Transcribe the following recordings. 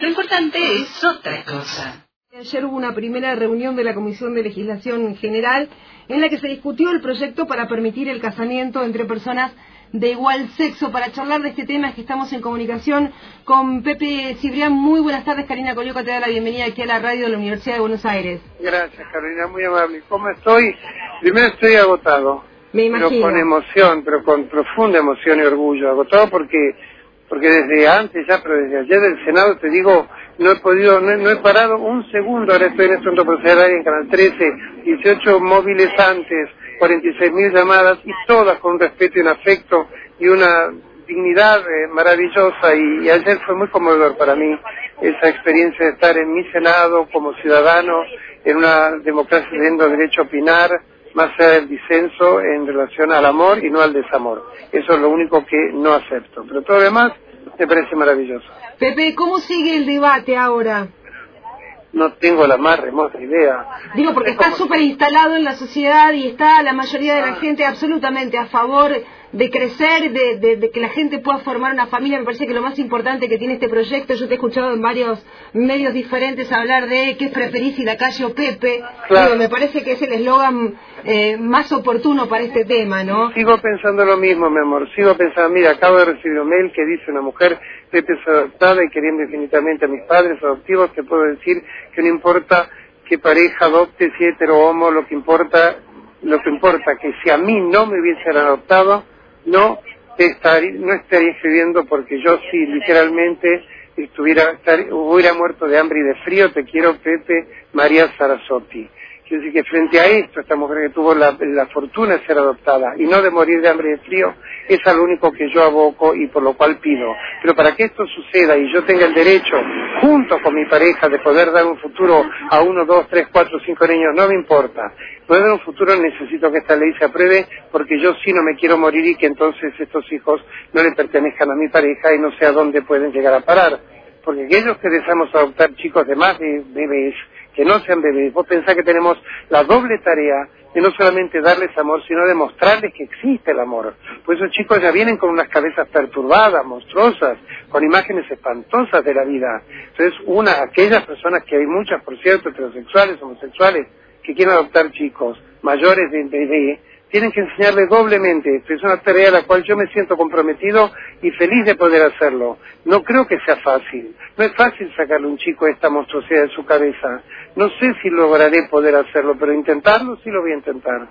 Lo importante es otra cosa. Ayer hubo una primera reunión de la Comisión de Legislación General en la que se discutió el proyecto para permitir el casamiento entre personas de igual sexo. Para charlar de este tema es que estamos en comunicación con Pepe Cibrián. Muy buenas tardes, Karina Colioca te da la bienvenida aquí a la radio de la Universidad de Buenos Aires. Gracias, Carolina, muy amable. ¿Cómo estoy? Primero estoy agotado. Me Pero imagino. con emoción, pero con profunda emoción y orgullo. Agotado porque porque desde antes ya, pero desde ayer del Senado, te digo, no he podido, no, he- parado un segundo, ahora estoy en este centro procesal en Canal 13, 18 móviles antes, 46 mil llamadas y todas con respeto y un afecto y una dignidad eh, maravillosa. Y, y ayer fue muy conmovedor para mí esa experiencia de estar en mi Senado como ciudadano, en una democracia teniendo derecho a opinar, más allá del disenso en relación al amor y no al desamor. Eso es lo único que no acepto. Pero todo lo demás me parece maravilloso. Pepe, ¿cómo sigue el debate ahora? No tengo la más remota idea. Digo, porque Es está como- súper instalado en la sociedad y está la mayoría de la Ah. gente absolutamente a favor de crecer, de, de- de que la gente pueda formar una familia. Me parece que lo más importante que tiene este proyecto, yo te he escuchado en varios medios diferentes hablar de qué preferís si la calle o Pepe. Claro. Digo, me parece que es el eslogan eh, más oportuno para este tema, ¿no? Sigo pensando lo mismo, mi amor. Sigo pensando, mira, acabo de recibir un mail que dice una mujer, Pepe es adoptada y queriendo infinitamente a mis padres adoptivos, te puedo decir que no importa qué pareja adopte, si hetero o homo, lo que importa, lo que importa, que si a mí no me hubiesen adoptado, no estaría, no estaría escribiendo porque yo sí, literalmente, estuviera, estar- hubiera muerto de hambre y de frío, te quiero, Pepe María Sarasotti. Quiero decir que frente a esto, esta mujer que tuvo la, fortuna de ser adoptada y no de morir de hambre y de frío, es a lo único que yo aboco y por lo cual pido. Pero para que esto suceda y yo tenga el derecho, junto con mi pareja, de poder dar un futuro a uno, dos, tres, cuatro, cinco niños, no me importa. Poder dar un futuro necesito que esta ley se apruebe porque yo sí no me quiero morir y que entonces estos hijos no le pertenezcan a mi pareja y no sé a dónde pueden llegar a parar. Porque aquellos que deseamos adoptar chicos de más de bebés, que no sean bebés, vos pensás que tenemos la doble tarea de no solamente darles amor, sino de mostrarles que existe el amor. Pues esos chicos ya vienen con unas cabezas perturbadas, monstruosas, con imágenes espantosas de la vida. Entonces, una, aquellas personas que hay muchas, por cierto, heterosexuales, homosexuales, que quieren adoptar chicos mayores de, de, de tienen que enseñarle doblemente. Esto es una tarea a la cual yo me siento comprometido y feliz de poder hacerlo. No creo que sea fácil. No es fácil sacarle un chico esta monstruosidad de su cabeza. No sé si lograré poder hacerlo, pero intentarlo sí lo voy a intentar.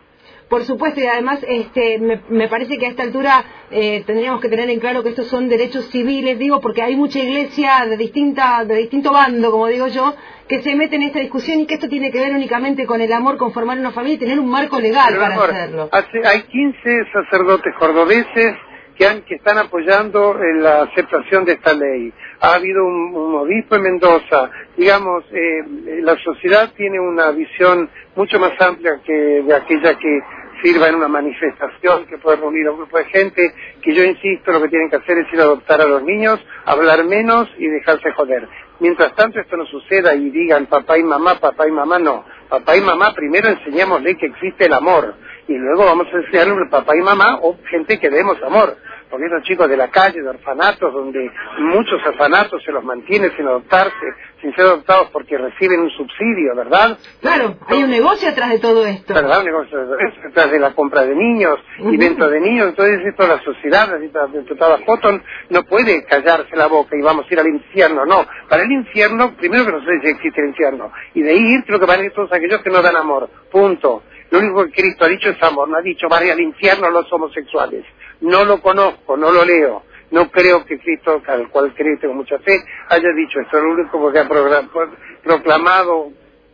Por supuesto, y además este, me, me parece que a esta altura eh, tendríamos que tener en claro que estos son derechos civiles, digo, porque hay mucha iglesia de, distinta, de distinto bando, como digo yo, que se mete en esta discusión y que esto tiene que ver únicamente con el amor, con formar una familia y tener un marco legal para amor, hacerlo. hace- hay 15 sacerdotes cordobeses que, han- que están apoyando en la aceptación de esta ley. Ha habido un, un obispo en Mendoza. Digamos, eh, la sociedad tiene una visión mucho más amplia que de aquella que sirva en una manifestación que puede reunir a un grupo de gente, que yo insisto, lo que tienen que hacer es ir a adoptar a los niños, hablar menos y dejarse joder. Mientras tanto esto no suceda y digan papá y mamá, papá y mamá, no. Papá y mamá primero enseñémosle que existe el amor y luego vamos a enseñarle papá y mamá o gente que demos amor. Esos chicos de la calle, de orfanatos, donde muchos orfanatos se los mantiene sin adoptarse, sin ser adoptados porque reciben un subsidio, ¿verdad? Claro, hay un negocio atrás de todo esto. ¿verdad? Un negocio detrás de la compra de niños y venta de niños, entonces esto la sociedad, la diputada Cotton, no puede callarse la boca y vamos a ir al infierno, no. Para el infierno, primero que no sé si existe el infierno, y de ir creo que van a ir todos aquellos que no dan amor, punto. Lo único que Cristo ha dicho es amor, no ha dicho van a ir al infierno los homosexuales. No lo conozco, no lo leo. No creo que Cristo, al cual creo y tengo mucha fe, haya dicho esto. Lo único que ha proclamado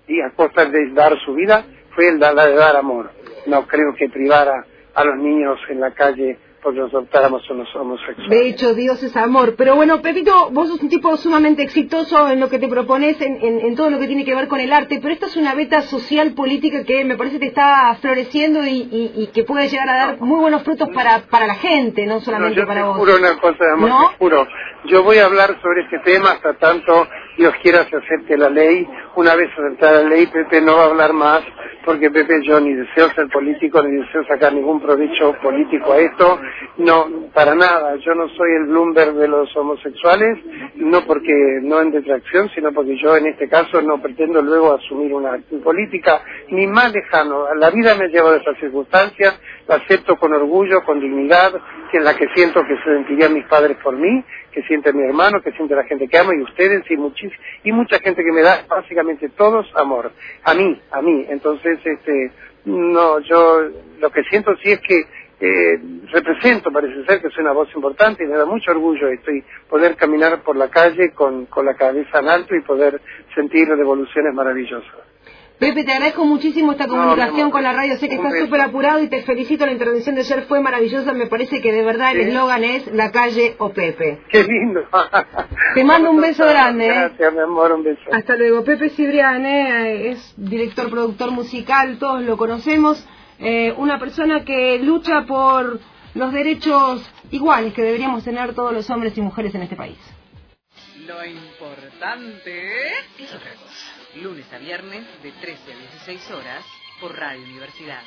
y a costa de dar su vida fue el de dar amor. No creo que privara a los niños en la calle porque nos adoptáramos a los homosexuales. De hecho, Dios es amor. Pero bueno, Pepito, vos sos un tipo sumamente exitoso en lo que te propones, en, en- en todo lo que tiene que ver con el arte, pero esta es una beta social política que me parece que está floreciendo y, y- y que puede llegar a dar muy buenos frutos para, para la gente, no No, solamente yo para te vos. juro una cosa, amor, ¿No? te juro. Yo voy a hablar sobre este tema hasta tanto Dios quiera se acepte la ley. Una vez aceptada la ley, Pepe no va a hablar más, porque Pepe yo ni deseo ser político, ni deseo sacar ningún provecho político a esto. No, para nada. Yo no soy el Bloomberg de los homosexuales, no porque no en detracción, sino porque yo en este caso no pretendo luego asumir una actitud política, ni más lejano. La vida me lleva a esas circunstancias, la acepto con orgullo, con dignidad, en la que siento que se sentirían mis padres por mí, que siente mi hermano, que siente la gente que amo y ustedes y, muchis, y mucha gente que me da, básicamente todos, amor. A mí, a mí. Entonces, este, no, yo lo que siento sí es que eh, represento, parece ser que soy una voz importante y me da mucho orgullo esto y poder caminar por la calle con, con la cabeza en alto y poder sentir devoluciones maravillosas. Pepe, te agradezco muchísimo esta comunicación con la radio. Sé que estás súper apurado y te felicito. La intervención de ayer fue maravillosa. Me parece que de verdad el eslogan es La calle o Pepe. Qué lindo. Te mando un beso grande. ¿eh? Gracias, mi amor, un beso. Hasta luego. Pepe Cibrián ¿eh? es director, productor musical, todos lo conocemos. Eh, una persona que lucha por los derechos iguales que deberíamos tener todos los hombres y mujeres en este país. Lo importante es lunes a viernes de 13 a 16 horas por Radio Universidad.